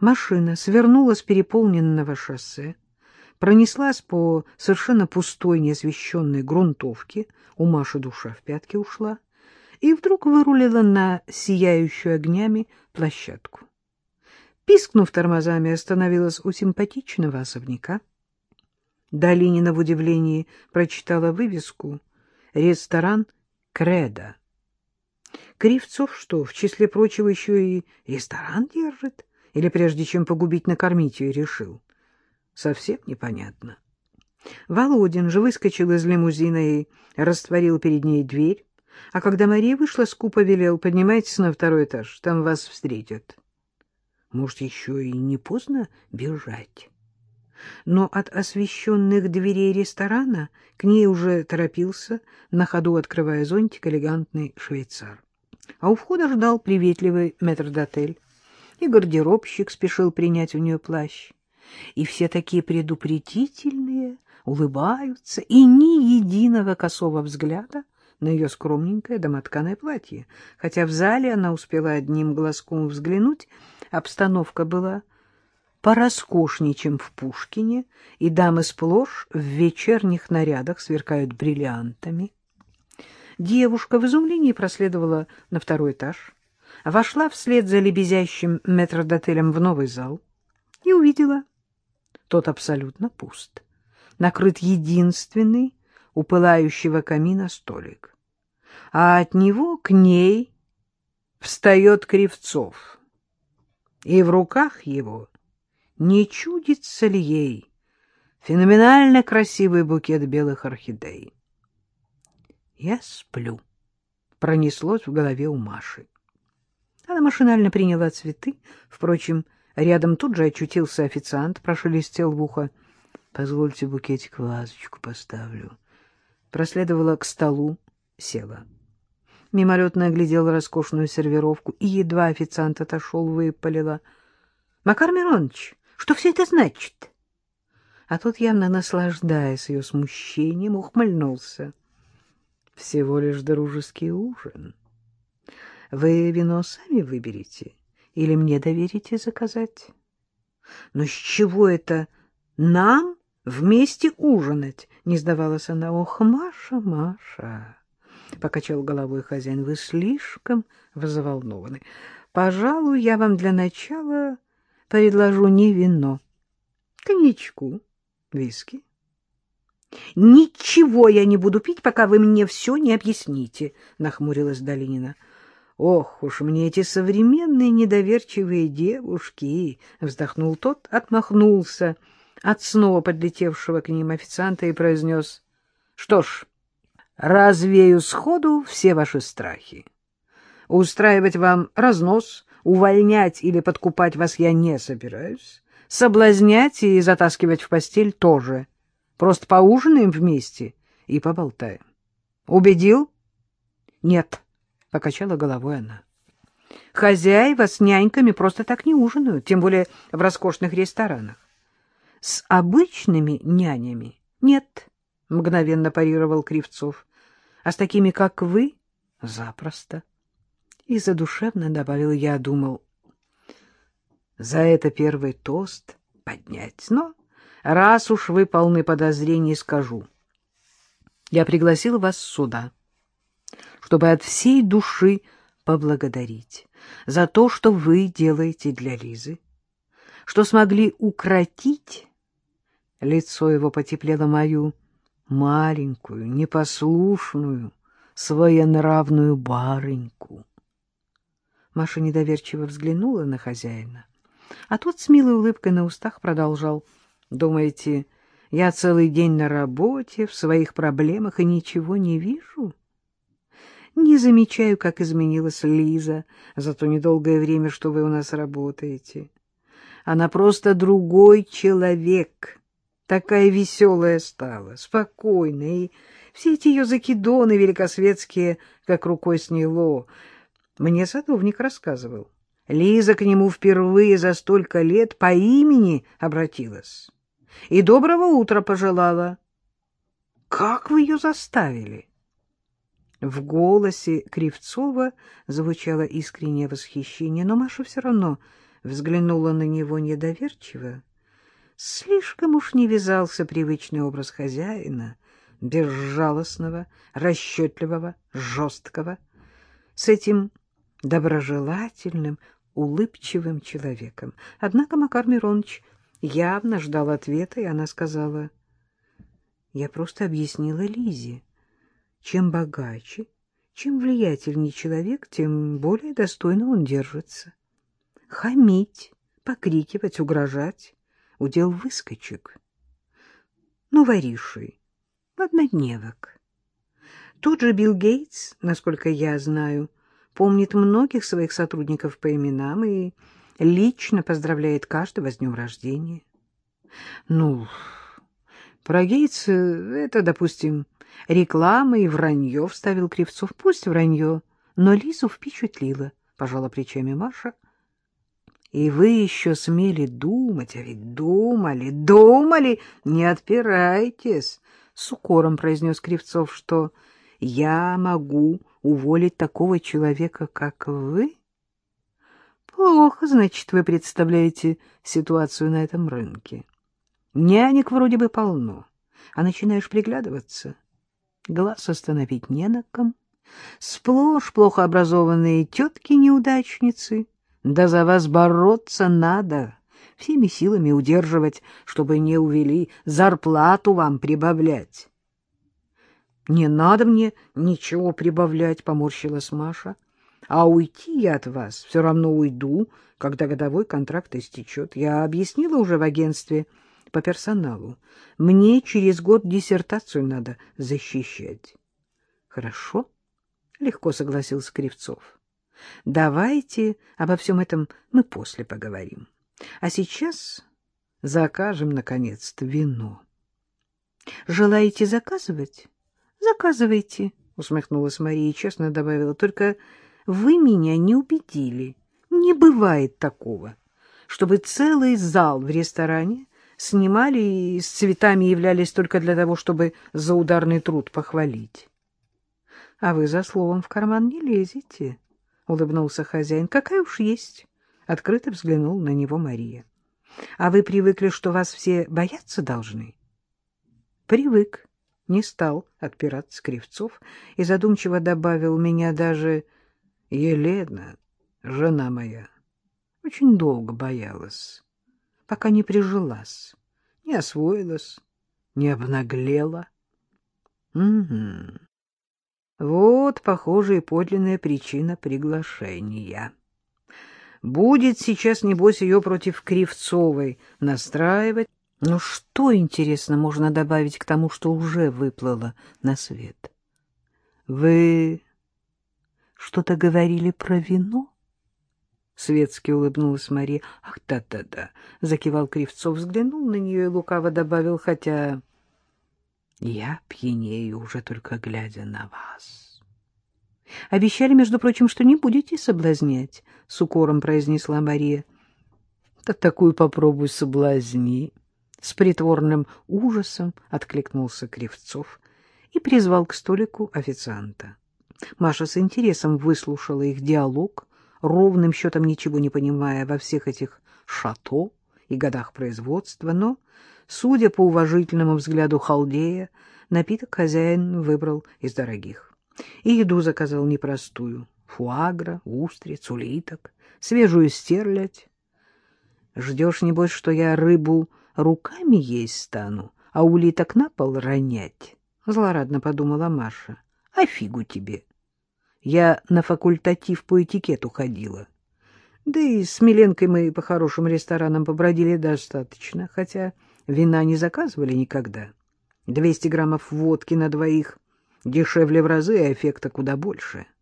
Машина свернула с переполненного шоссе, пронеслась по совершенно пустой, неосвещенной грунтовке, у Маши душа в пятки ушла, и вдруг вырулила на сияющую огнями площадку. Пискнув тормозами, остановилась у симпатичного особняка. Долинина в удивлении прочитала вывеску «Ресторан Кредо». Кривцов что, в числе прочего, еще и ресторан держит? Или прежде чем погубить, накормить ее решил? Совсем непонятно. Володин же выскочил из лимузина и растворил перед ней дверь, а когда Мария вышла, скупо велел, поднимайтесь на второй этаж, там вас встретят. Может, еще и не поздно бежать? Но от освещенных дверей ресторана к ней уже торопился, на ходу открывая зонтик, элегантный швейцар. А у входа ждал приветливый метрдотель, и гардеробщик спешил принять у нее плащ. И все такие предупредительные, улыбаются, и ни единого косого взгляда на ее скромненькое домотканое платье. Хотя в зале она успела одним глазком взглянуть, обстановка была пороскошнее, чем в Пушкине, и дамы сплошь в вечерних нарядах сверкают бриллиантами. Девушка в изумлении проследовала на второй этаж, вошла вслед за лебезящим метрдотелем в новый зал и увидела. Тот абсолютно пуст. Накрыт единственный у пылающего камина столик. А от него к ней встает Кривцов. И в руках его не чудится ли ей феноменально красивый букет белых орхидей. «Я сплю», — пронеслось в голове у Маши. Она машинально приняла цветы. Впрочем, рядом тут же очутился официант, прошелестел в ухо. «Позвольте букетик вазочку поставлю». Проследовала к столу, села. Мимолетно оглядела роскошную сервировку, и едва официант отошел, выпалила. — Макар Миронович, что все это значит? А тот, явно наслаждаясь ее смущением, ухмыльнулся. — всего лишь дружеский ужин. Вы вино сами выберете или мне доверите заказать? Но с чего это нам вместе ужинать? Не сдавалась она. Ох, Маша, Маша! Покачал головой хозяин. Вы слишком взволнованы. Пожалуй, я вам для начала предложу не вино, коньячку, виски. — Ничего я не буду пить, пока вы мне все не объясните, — нахмурилась Долинина. — Ох уж мне эти современные недоверчивые девушки! — вздохнул тот, отмахнулся от снова подлетевшего к ним официанта и произнес. — Что ж, развею сходу все ваши страхи. Устраивать вам разнос, увольнять или подкупать вас я не собираюсь. Соблазнять и затаскивать в постель тоже — Просто поужинаем вместе и поболтаем. Убедил? Нет, — покачала головой она. Хозяева с няньками просто так не ужинают, тем более в роскошных ресторанах. С обычными нянями нет, — мгновенно парировал Кривцов. А с такими, как вы, запросто. И задушевно добавил я, думал, за это первый тост поднять, но раз уж вы полны подозрений, скажу. Я пригласил вас сюда, чтобы от всей души поблагодарить за то, что вы делаете для Лизы, что смогли укротить, лицо его потеплело мою маленькую, непослушную, своенравную барыньку. Маша недоверчиво взглянула на хозяина, а тот с милой улыбкой на устах продолжал — Думаете, я целый день на работе, в своих проблемах и ничего не вижу? Не замечаю, как изменилась Лиза за то недолгое время, что вы у нас работаете. Она просто другой человек. Такая веселая стала, спокойная, и все эти ее закидоны великосветские, как рукой сняло. Мне садовник рассказывал. Лиза к нему впервые за столько лет по имени обратилась и доброго утра пожелала. Как вы ее заставили? В голосе Кривцова звучало искреннее восхищение, но Маша все равно взглянула на него недоверчиво. Слишком уж не вязался привычный образ хозяина, безжалостного, расчетливого, жесткого, с этим доброжелательным, улыбчивым человеком. Однако Макар Миронович явно ждал ответа, и она сказала, «Я просто объяснила Лизе, чем богаче, чем влиятельнее человек, тем более достойно он держится. Хамить, покрикивать, угрожать — удел выскочек. Ну, вориши, однодневок. Тот же Билл Гейтс, насколько я знаю, помнит многих своих сотрудников по именам и лично поздравляет каждого с днем рождения. Ну, про Гейтса это, допустим, реклама и вранье, — вставил Кривцов. Пусть вранье, но Лизу впечатлило, — пожала плечами Маша. И вы еще смели думать, а ведь думали, думали, не отпирайтесь, — с укором произнес Кривцов, что я могу уволить такого человека, как вы? Плохо, значит, вы представляете ситуацию на этом рынке. Нянек вроде бы полно, а начинаешь приглядываться. Глаз остановить не на ком. Сплошь плохо образованные тетки-неудачницы. Да за вас бороться надо, всеми силами удерживать, чтобы не увели, зарплату вам прибавлять. — Не надо мне ничего прибавлять, — поморщилась Маша. — А уйти я от вас все равно уйду, когда годовой контракт истечет. Я объяснила уже в агентстве по персоналу. Мне через год диссертацию надо защищать. — Хорошо, — легко согласился Кривцов. — Давайте обо всем этом мы после поговорим. А сейчас закажем, наконец-то, вино. — Желаете заказывать? — Заказывайте, — усмехнулась Мария и честно добавила. — Только вы меня не убедили. Не бывает такого, чтобы целый зал в ресторане снимали и с цветами являлись только для того, чтобы за ударный труд похвалить. — А вы за словом в карман не лезете, — улыбнулся хозяин. — Какая уж есть. Открыто взглянул на него Мария. — А вы привыкли, что вас все бояться должны? — Привык не стал отпираться Кривцов и задумчиво добавил меня даже Елена, жена моя, очень долго боялась, пока не прижилась, не освоилась, не обнаглела. Угу. Вот, похоже, и подлинная причина приглашения. Будет сейчас, небось, ее против Кривцовой настраивать, но что, интересно, можно добавить к тому, что уже выплыло на свет? Вы что-то говорили про вино? Светски улыбнулась Мария. Ах, да-да-да, закивал Кривцов, взглянул на нее и лукаво добавил, хотя я пьянею уже только глядя на вас. Обещали, между прочим, что не будете соблазнять, с укором произнесла Мария. Да такую попробуй соблазни. С притворным ужасом откликнулся Кривцов и призвал к столику официанта. Маша с интересом выслушала их диалог, ровным счетом ничего не понимая во всех этих шато и годах производства, но, судя по уважительному взгляду халдея, напиток хозяин выбрал из дорогих. И еду заказал непростую — фуагра, устриц, улиток, свежую стерлядь. Ждешь, небось, что я рыбу руками есть стану, а улиток на пол ронять? — злорадно подумала Маша. — А фигу тебе! Я на факультатив по этикету ходила. Да и с Миленкой мы по хорошим ресторанам побродили достаточно, хотя вина не заказывали никогда. Двести граммов водки на двоих дешевле в разы, а эффекта куда больше. —